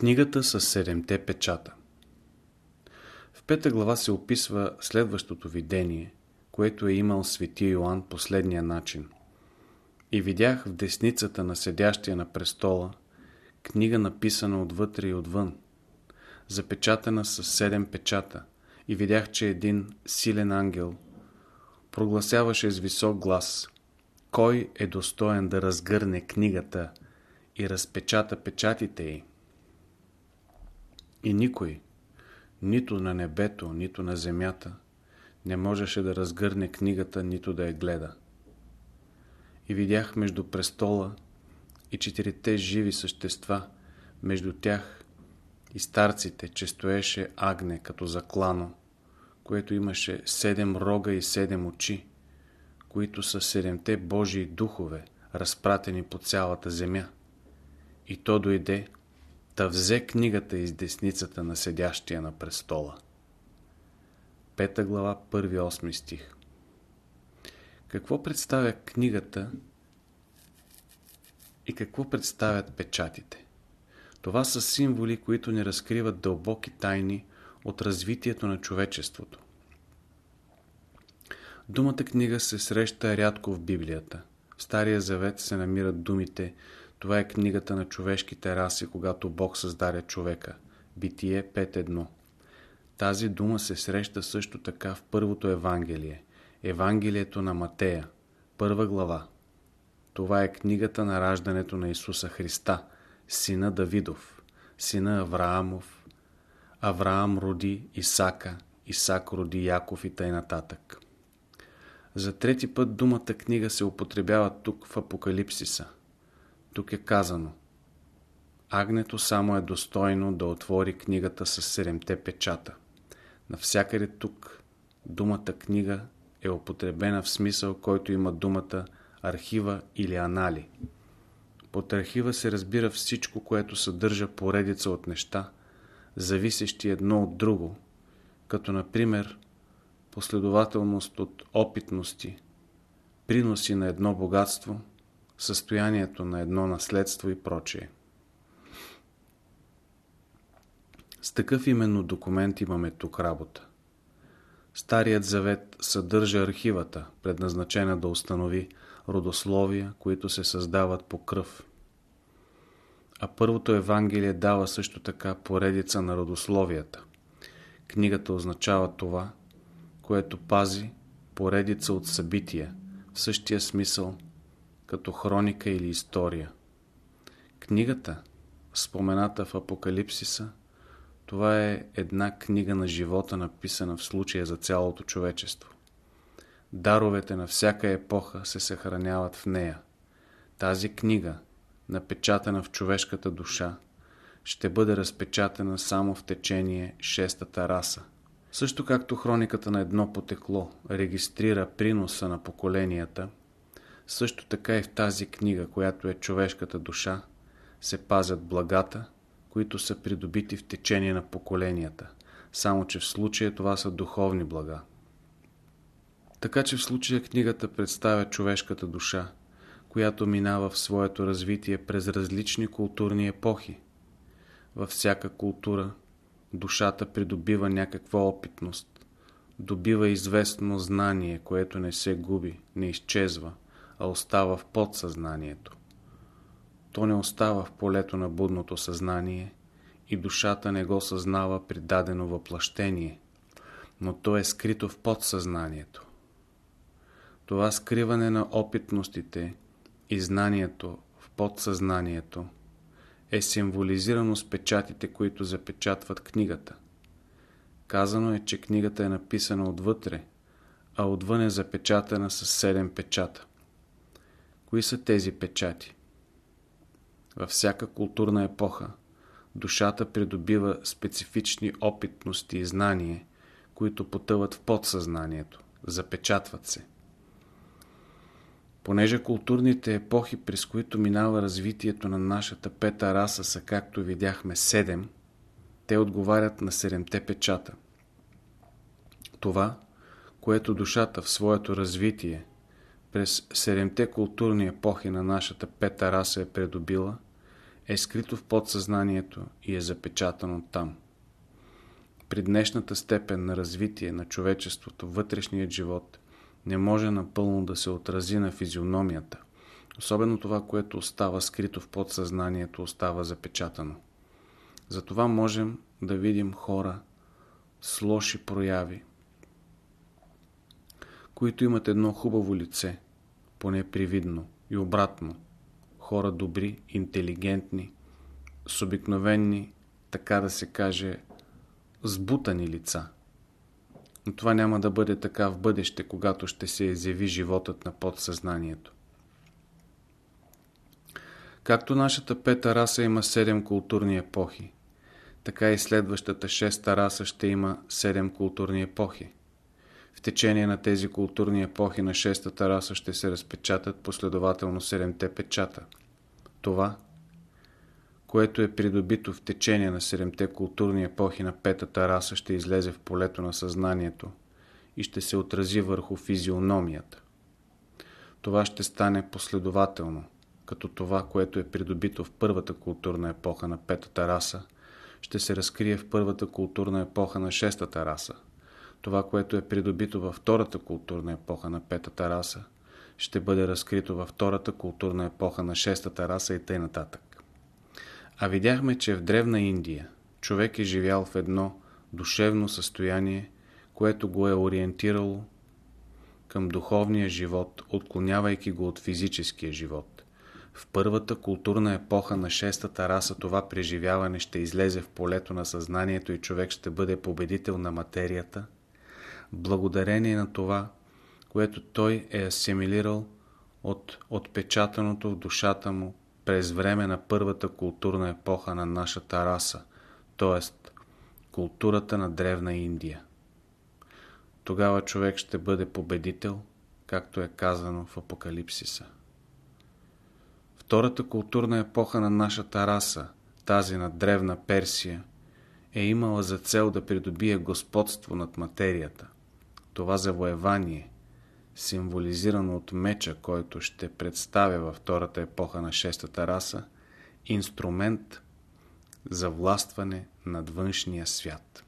Книгата с седемте печата В пета глава се описва следващото видение, което е имал свети Йоанн последния начин. И видях в десницата на седящия на престола книга написана отвътре и отвън, запечатана с седем печата и видях, че един силен ангел прогласяваше с висок глас кой е достоен да разгърне книгата и разпечата печатите й. И никой, нито на небето, нито на земята, не можеше да разгърне книгата, нито да я гледа. И видях между престола и четирите живи същества, между тях и старците, че стоеше агне като заклано, което имаше седем рога и седем очи, които са седемте Божии духове, разпратени по цялата земя. И то дойде Та взе книгата из десницата на седящия на престола. Пета глава, първи 8 стих. Какво представя книгата и какво представят печатите? Това са символи, които ни разкриват дълбоки тайни от развитието на човечеството. Думата книга се среща рядко в Библията. В Стария Завет се намират думите това е книгата на човешките раси, когато Бог създаде човека. Битие 5.1 Тази дума се среща също така в първото Евангелие. Евангелието на Матея, първа глава. Това е книгата на раждането на Исуса Христа, сина Давидов, сина Авраамов. Авраам роди Исака, Исак роди Яков и нататък. За трети път думата книга се употребява тук в Апокалипсиса – тук е казано Агнето само е достойно да отвори книгата с седемте печата. Навсякъде тук думата книга е употребена в смисъл, който има думата архива или анали. Под архива се разбира всичко, което съдържа поредица от неща, зависещи едно от друго, като например последователност от опитности, приноси на едно богатство – състоянието на едно наследство и прочее. С такъв именно документ имаме тук работа. Старият завет съдържа архивата, предназначена да установи родословия, които се създават по кръв. А първото Евангелие дава също така поредица на родословията. Книгата означава това, което пази поредица от събития, в същия смисъл – като хроника или история. Книгата, спомената в Апокалипсиса, това е една книга на живота, написана в случая за цялото човечество. Даровете на всяка епоха се съхраняват в нея. Тази книга, напечатана в човешката душа, ще бъде разпечатана само в течение шестата раса. Също както хрониката на едно потекло регистрира приноса на поколенията – също така и в тази книга, която е човешката душа, се пазят благата, които са придобити в течение на поколенията, само че в случая това са духовни блага. Така че в случая книгата представя човешката душа, която минава в своето развитие през различни културни епохи. Във всяка култура душата придобива някаква опитност, добива известно знание, което не се губи, не изчезва – а остава в подсъзнанието. То не остава в полето на будното съзнание и душата не го съзнава при дадено въплъщение, но то е скрито в подсъзнанието. Това скриване на опитностите и знанието в подсъзнанието е символизирано с печатите, които запечатват книгата. Казано е, че книгата е написана отвътре, а отвън е запечатана с седем печата. Кои са тези печати? Във всяка културна епоха душата придобива специфични опитности и знания, които потъват в подсъзнанието, запечатват се. Понеже културните епохи, през които минава развитието на нашата пета раса са, както видяхме, седем, те отговарят на седемте печата. Това, което душата в своето развитие през седемте културни епохи на нашата пета раса е придобила, е скрито в подсъзнанието и е запечатано там. При днешната степен на развитие на човечеството, вътрешният живот не може напълно да се отрази на физиономията. Особено това, което остава скрито в подсъзнанието, остава запечатано. Затова можем да видим хора с лоши прояви, които имат едно хубаво лице, поне привидно, и обратно. Хора добри, интелигентни, с обикновени, така да се каже, сбутани лица. Но това няма да бъде така в бъдеще, когато ще се изяви животът на подсъзнанието. Както нашата пета раса има седем културни епохи, така и следващата шеста раса ще има седем културни епохи. В течение на тези културни епохи на шестата раса ще се разпечатат последователно седемте печата. Това, което е придобито в течение на седемте културни епохи на петата раса, ще излезе в полето на съзнанието и ще се отрази върху физиономията. Това ще стане последователно, като това, което е придобито в първата културна епоха на петата раса, ще се разкрие в първата културна епоха на шестата раса. Това, което е придобито във втората културна епоха на петата раса, ще бъде разкрито във втората културна епоха на шестата раса и т.н. А видяхме, че в древна Индия човек е живял в едно душевно състояние, което го е ориентирало към духовния живот, отклонявайки го от физическия живот. В първата културна епоха на шестата раса това преживяване ще излезе в полето на съзнанието и човек ще бъде победител на материята, благодарение на това, което той е асимилирал от отпечатаното в душата му през време на първата културна епоха на нашата раса, т.е. културата на Древна Индия. Тогава човек ще бъде победител, както е казано в Апокалипсиса. Втората културна епоха на нашата раса, тази на Древна Персия, е имала за цел да придобие господство над материята. Това завоевание, символизирано от меча, който ще представя във втората епоха на шестата раса, инструмент за властване над външния свят.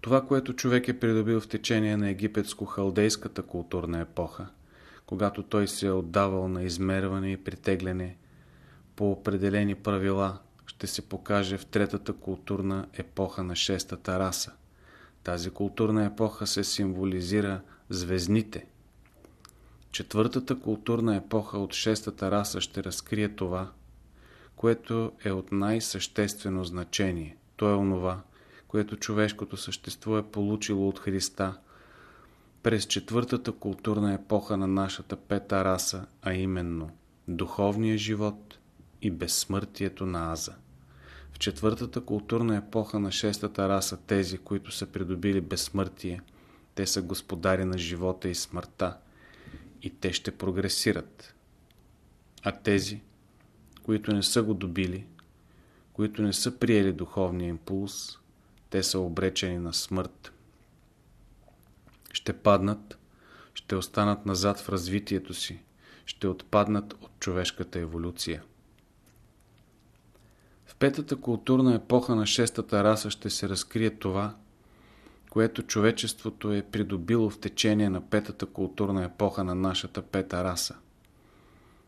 Това, което човек е придобил в течение на египетско-халдейската културна епоха, когато той се е отдавал на измерване и притегляне по определени правила, ще се покаже в третата културна епоха на шестата раса. Тази културна епоха се символизира звездните. Четвъртата културна епоха от шестата раса ще разкрие това, което е от най-съществено значение. То е онова, което човешкото същество е получило от Христа през четвъртата културна епоха на нашата пета раса, а именно духовния живот и безсмъртието на Аза. В четвъртата културна епоха на шестата раса тези, които са придобили безсмъртие, те са господари на живота и смъртта и те ще прогресират. А тези, които не са го добили, които не са приели духовния импулс, те са обречени на смърт. Ще паднат, ще останат назад в развитието си, ще отпаднат от човешката еволюция. Петата културна епоха на шестата раса ще се разкрие това, което човечеството е придобило в течение на петата културна епоха на нашата пета раса.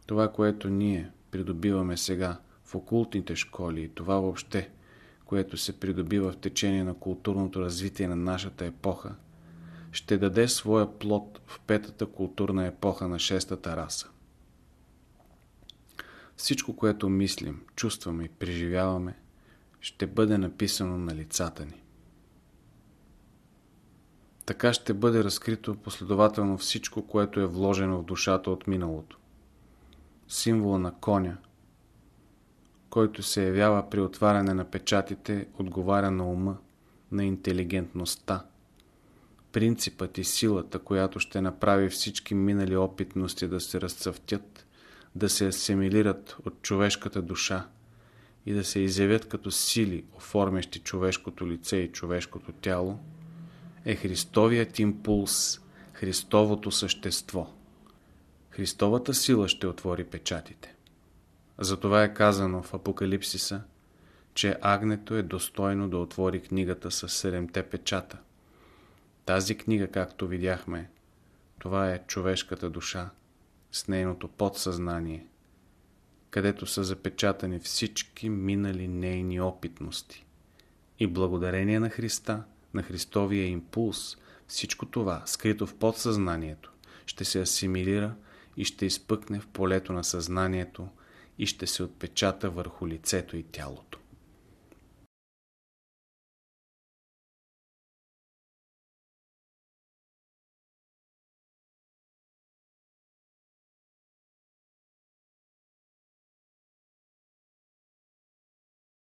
Това, което ние придобиваме сега в окултните школи и това въобще, което се придобива в течение на културното развитие на нашата епоха, ще даде своя плод в петата културна епоха на шестата раса. Всичко, което мислим, чувстваме и преживяваме, ще бъде написано на лицата ни. Така ще бъде разкрито последователно всичко, което е вложено в душата от миналото. Символа на коня, който се явява при отваряне на печатите, отговаря на ума, на интелигентността, принципът и силата, която ще направи всички минали опитности да се разцъфтят, да се асимилират от човешката душа и да се изявят като сили, оформящи човешкото лице и човешкото тяло, е Христовият импулс, Христовото същество. Христовата сила ще отвори печатите. Затова е казано в Апокалипсиса, че агнето е достойно да отвори книгата с седемте печата. Тази книга, както видяхме, това е човешката душа с нейното подсъзнание, където са запечатани всички минали нейни опитности. И благодарение на Христа, на Христовия импулс, всичко това, скрито в подсъзнанието, ще се асимилира и ще изпъкне в полето на съзнанието и ще се отпечата върху лицето и тялото.